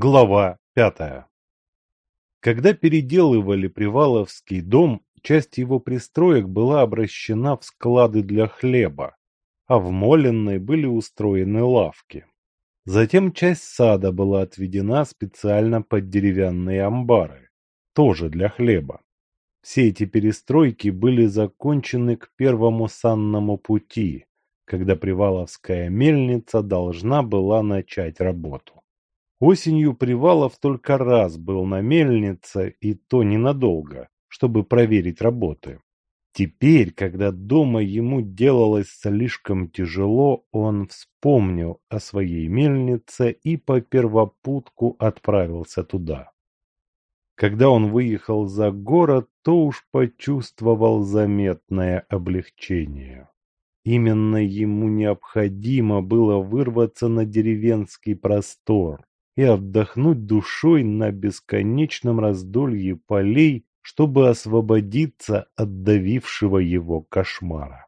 Глава пятая Когда переделывали Приваловский дом, часть его пристроек была обращена в склады для хлеба, а в Моленной были устроены лавки. Затем часть сада была отведена специально под деревянные амбары, тоже для хлеба. Все эти перестройки были закончены к первому санному пути, когда Приваловская мельница должна была начать работу. Осенью Привалов только раз был на мельнице, и то ненадолго, чтобы проверить работы. Теперь, когда дома ему делалось слишком тяжело, он вспомнил о своей мельнице и по первопутку отправился туда. Когда он выехал за город, то уж почувствовал заметное облегчение. Именно ему необходимо было вырваться на деревенский простор, и отдохнуть душой на бесконечном раздолье полей, чтобы освободиться от давившего его кошмара.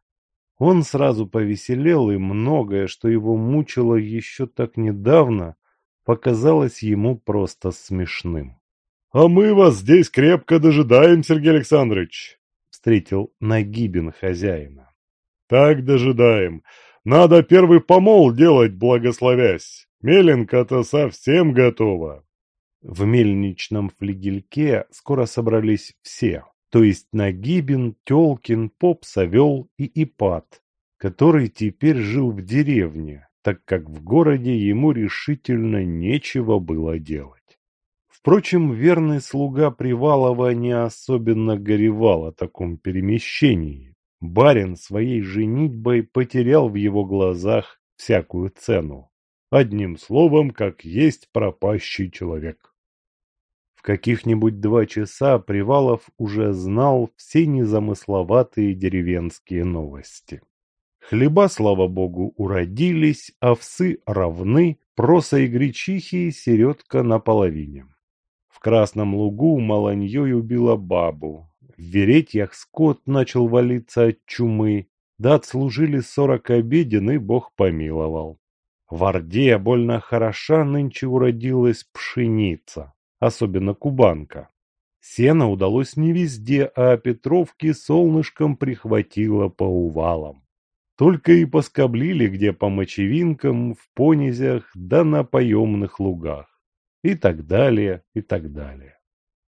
Он сразу повеселел, и многое, что его мучило еще так недавно, показалось ему просто смешным. — А мы вас здесь крепко дожидаем, Сергей Александрович! — встретил Нагибин хозяина. — Так дожидаем. Надо первый помол делать, благословясь. Меленка-то совсем готова. В мельничном флигельке скоро собрались все, то есть Нагибин, Телкин, Поп, Савел и Ипат, который теперь жил в деревне, так как в городе ему решительно нечего было делать. Впрочем, верный слуга Привалова не особенно горевал о таком перемещении. Барин своей женитьбой потерял в его глазах всякую цену. Одним словом, как есть пропащий человек. В каких-нибудь два часа Привалов уже знал все незамысловатые деревенские новости. Хлеба, слава богу, уродились, овсы равны, проса и гречихи и середка наполовине. В Красном лугу маланьей убила бабу, в Веретьях скот начал валиться от чумы, да отслужили сорок обеден, и бог помиловал. В Орде больно хороша нынче уродилась пшеница, особенно кубанка. Сено удалось не везде, а Петровки солнышком прихватило по увалам. Только и поскоблили где по мочевинкам, в понизях, да на поемных лугах. И так далее, и так далее.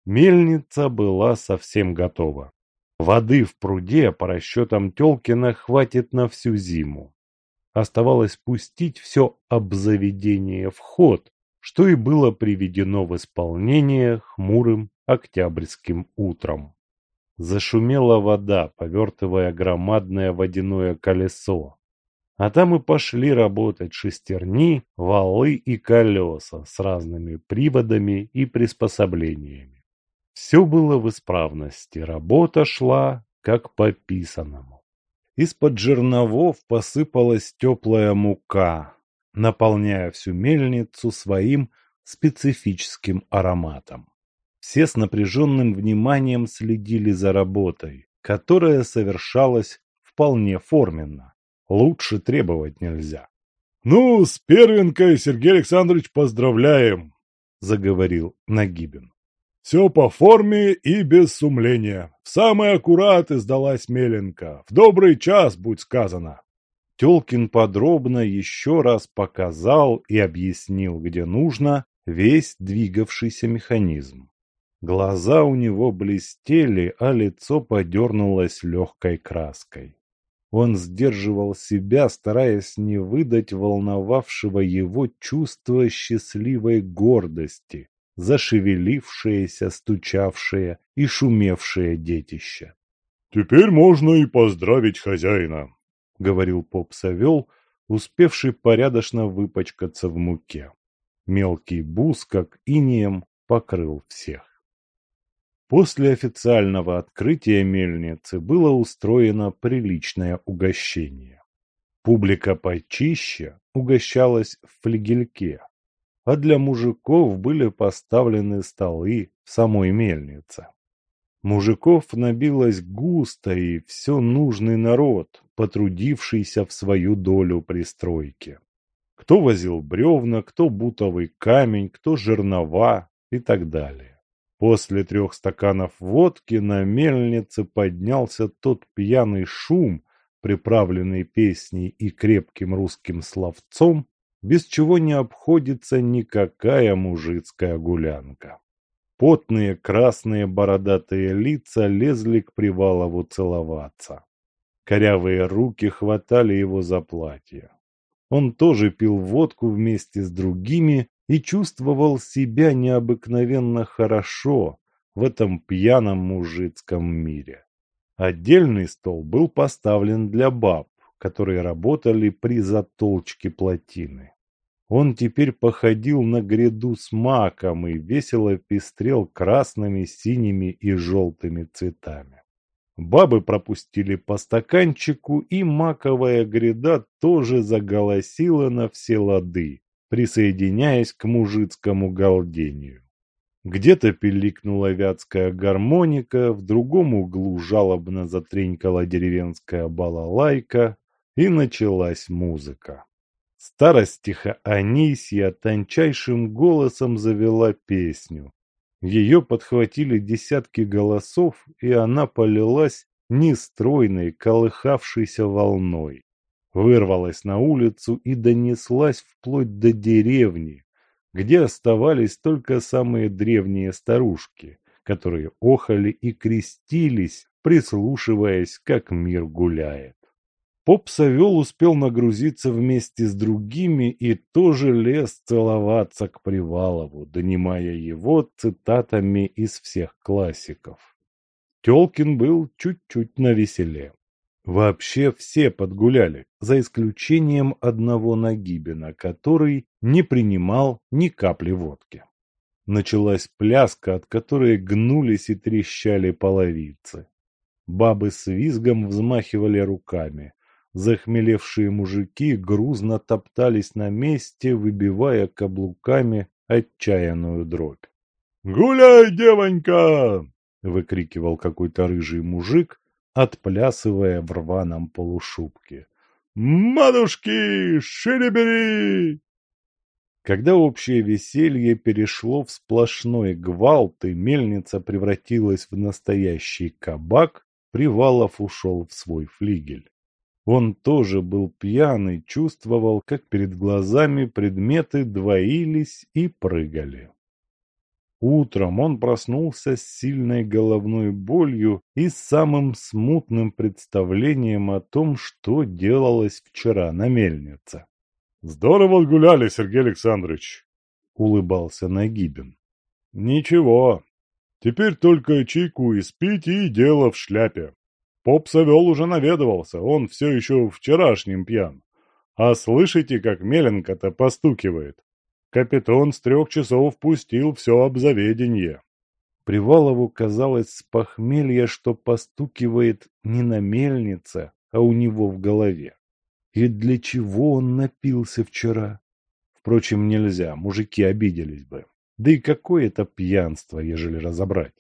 Мельница была совсем готова. Воды в пруде, по расчетам Телкина, хватит на всю зиму. Оставалось пустить все обзаведение в ход, что и было приведено в исполнение хмурым октябрьским утром. Зашумела вода, повертывая громадное водяное колесо. А там и пошли работать шестерни, валы и колеса с разными приводами и приспособлениями. Все было в исправности, работа шла как по писанному. Из-под жерновов посыпалась теплая мука, наполняя всю мельницу своим специфическим ароматом. Все с напряженным вниманием следили за работой, которая совершалась вполне форменно. Лучше требовать нельзя. — Ну, с первенкой, Сергей Александрович, поздравляем! — заговорил Нагибин. Все по форме и без сумления. В самый аккурат издалась Меленка. В добрый час, будь сказано. Телкин подробно еще раз показал и объяснил, где нужно, весь двигавшийся механизм. Глаза у него блестели, а лицо подернулось легкой краской. Он сдерживал себя, стараясь не выдать волновавшего его чувства счастливой гордости, зашевелившееся, стучавшее и шумевшее детище. «Теперь можно и поздравить хозяина», — говорил поп Савел, успевший порядочно выпачкаться в муке. Мелкий бус, как инеем, покрыл всех. После официального открытия мельницы было устроено приличное угощение. Публика почище угощалась в флигельке, а для мужиков были поставлены столы в самой мельнице. Мужиков набилось густо и все нужный народ, потрудившийся в свою долю пристройки. Кто возил бревна, кто бутовый камень, кто жернова и так далее. После трех стаканов водки на мельнице поднялся тот пьяный шум, приправленный песней и крепким русским словцом, без чего не обходится никакая мужицкая гулянка. Потные красные бородатые лица лезли к Привалову целоваться. Корявые руки хватали его за платье. Он тоже пил водку вместе с другими и чувствовал себя необыкновенно хорошо в этом пьяном мужицком мире. Отдельный стол был поставлен для баб, которые работали при затолчке плотины. Он теперь походил на гряду с маком и весело пестрел красными, синими и желтыми цветами. Бабы пропустили по стаканчику, и маковая гряда тоже заголосила на все лады, присоединяясь к мужицкому галдению. Где-то пиликнула вятская гармоника, в другом углу жалобно затренькала деревенская балалайка, и началась музыка. Старостиха Анисья тончайшим голосом завела песню, ее подхватили десятки голосов, и она полилась нестройной, колыхавшейся волной. Вырвалась на улицу и донеслась вплоть до деревни, где оставались только самые древние старушки, которые охали и крестились, прислушиваясь, как мир гуляет. Поп Савел успел нагрузиться вместе с другими и тоже лез целоваться к Привалову, донимая его цитатами из всех классиков. Телкин был чуть-чуть навеселе. Вообще все подгуляли, за исключением одного Нагибина, который не принимал ни капли водки. Началась пляска, от которой гнулись и трещали половицы. Бабы с визгом взмахивали руками, Захмелевшие мужики грузно топтались на месте, выбивая каблуками отчаянную дробь. «Гуляй, девонька!» — выкрикивал какой-то рыжий мужик, отплясывая в рваном полушубке. «Матушки, шире бери!» Когда общее веселье перешло в сплошной гвалт и мельница превратилась в настоящий кабак, Привалов ушел в свой флигель. Он тоже был пьяный, чувствовал, как перед глазами предметы двоились и прыгали. Утром он проснулся с сильной головной болью и с самым смутным представлением о том, что делалось вчера на мельнице. «Здорово гуляли, Сергей Александрович!» — улыбался Нагибин. «Ничего, теперь только чайку испить и дело в шляпе. Поп Савел уже наведывался, он все еще вчерашним пьян. А слышите, как Меленко-то постукивает? Капитан с трех часов пустил все обзаведенье. Привалову казалось с похмелья, что постукивает не на мельнице, а у него в голове. И для чего он напился вчера? Впрочем, нельзя, мужики обиделись бы. Да и какое это пьянство, ежели разобрать.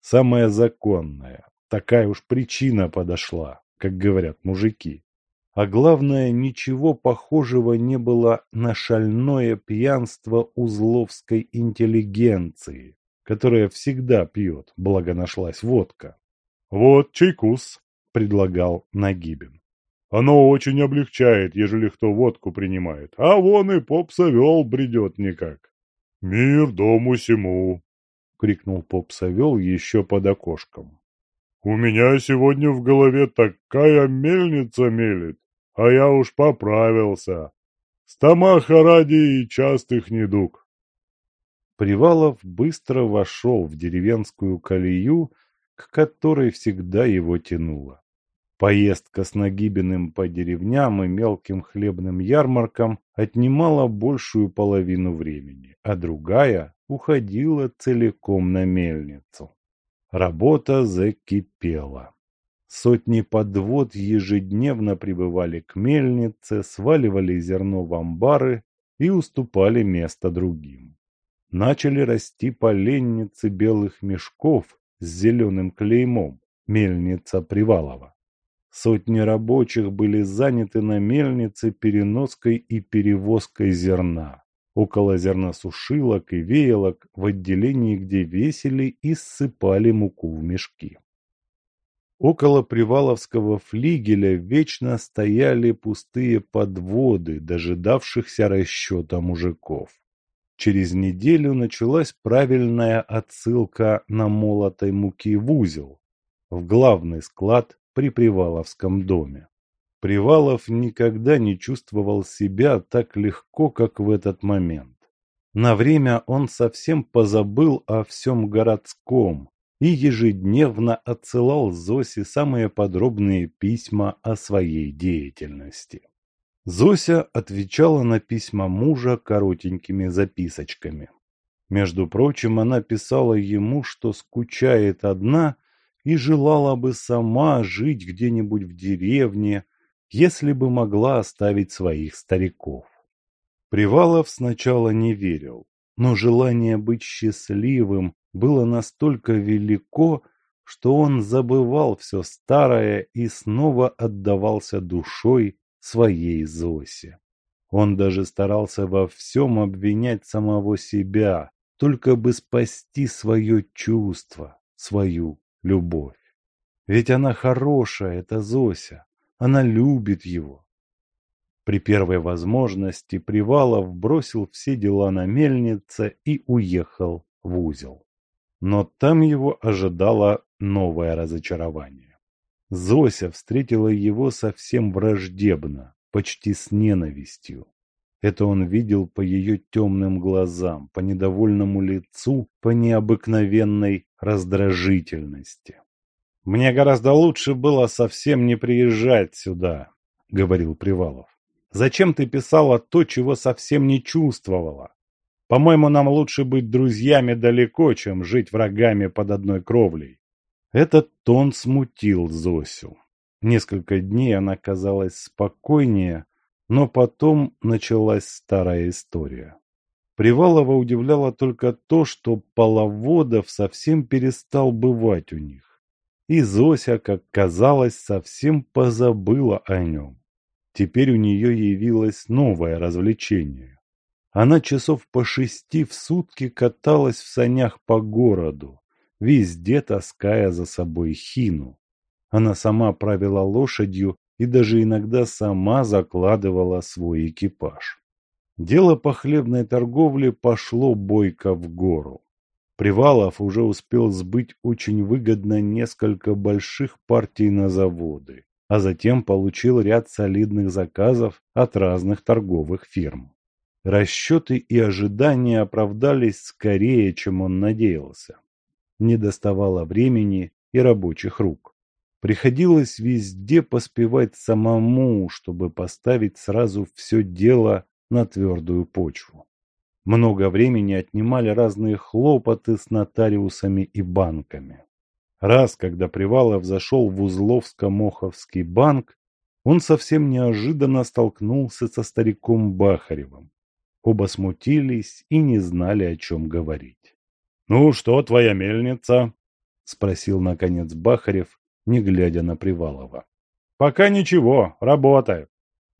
Самое законное, Такая уж причина подошла, как говорят мужики. А главное, ничего похожего не было на шальное пьянство узловской интеллигенции, которая всегда пьет, благо нашлась водка. «Вот чайкус», — предлагал Нагибин. «Оно очень облегчает, ежели кто водку принимает, а вон и поп Савел бредет никак». «Мир дому сему!» — крикнул поп Савел еще под окошком. У меня сегодня в голове такая мельница мелет, а я уж поправился. Стомаха ради и частых недуг. Привалов быстро вошел в деревенскую колею, к которой всегда его тянуло. Поездка с Нагибиным по деревням и мелким хлебным ярмаркам отнимала большую половину времени, а другая уходила целиком на мельницу. Работа закипела. Сотни подвод ежедневно прибывали к мельнице, сваливали зерно в амбары и уступали место другим. Начали расти поленницы белых мешков с зеленым клеймом, мельница Привалова. Сотни рабочих были заняты на мельнице переноской и перевозкой зерна. Около зерносушилок и веялок в отделении, где весили и ссыпали муку в мешки. Около Приваловского флигеля вечно стояли пустые подводы, дожидавшихся расчета мужиков. Через неделю началась правильная отсылка на молотой муки в узел, в главный склад при Приваловском доме. Привалов никогда не чувствовал себя так легко, как в этот момент. На время он совсем позабыл о всем городском, и ежедневно отсылал Зосе самые подробные письма о своей деятельности. Зося отвечала на письма мужа коротенькими записочками. Между прочим, она писала ему, что скучает одна и желала бы сама жить где-нибудь в деревне, если бы могла оставить своих стариков. Привалов сначала не верил, но желание быть счастливым было настолько велико, что он забывал все старое и снова отдавался душой своей Зосе. Он даже старался во всем обвинять самого себя, только бы спасти свое чувство, свою любовь. Ведь она хорошая, эта Зося, она любит его. При первой возможности Привалов бросил все дела на мельнице и уехал в узел. Но там его ожидало новое разочарование. Зося встретила его совсем враждебно, почти с ненавистью. Это он видел по ее темным глазам, по недовольному лицу, по необыкновенной раздражительности. «Мне гораздо лучше было совсем не приезжать сюда», — говорил Привалов. «Зачем ты писала то, чего совсем не чувствовала? По-моему, нам лучше быть друзьями далеко, чем жить врагами под одной кровлей. Этот тон смутил Зосю. Несколько дней она казалась спокойнее, но потом началась старая история. Привалова удивляло только то, что Половодов совсем перестал бывать у них. И Зося, как казалось, совсем позабыла о нем. Теперь у нее явилось новое развлечение. Она часов по шести в сутки каталась в санях по городу, везде таская за собой хину. Она сама правила лошадью и даже иногда сама закладывала свой экипаж. Дело по хлебной торговле пошло бойко в гору. Привалов уже успел сбыть очень выгодно несколько больших партий на заводы, а затем получил ряд солидных заказов от разных торговых фирм. Расчеты и ожидания оправдались скорее, чем он надеялся. Не доставало времени и рабочих рук. Приходилось везде поспевать самому, чтобы поставить сразу все дело на твердую почву. Много времени отнимали разные хлопоты с нотариусами и банками. Раз, когда Привалов зашел в Узловско-Моховский банк, он совсем неожиданно столкнулся со стариком Бахаревым. Оба смутились и не знали, о чем говорить. «Ну, что твоя мельница?» — спросил, наконец, Бахарев, не глядя на Привалова. «Пока ничего, работает.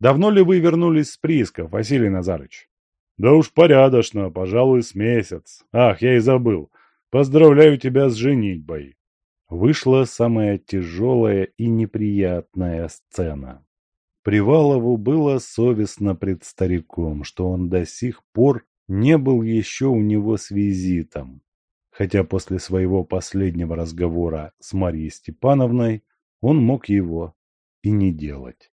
Давно ли вы вернулись с приисков, Василий Назарыч?» «Да уж порядочно, пожалуй, с месяц. Ах, я и забыл. Поздравляю тебя с женитьбой». Вышла самая тяжелая и неприятная сцена. Привалову было совестно пред стариком, что он до сих пор не был еще у него с визитом, хотя после своего последнего разговора с Марьей Степановной он мог его и не делать.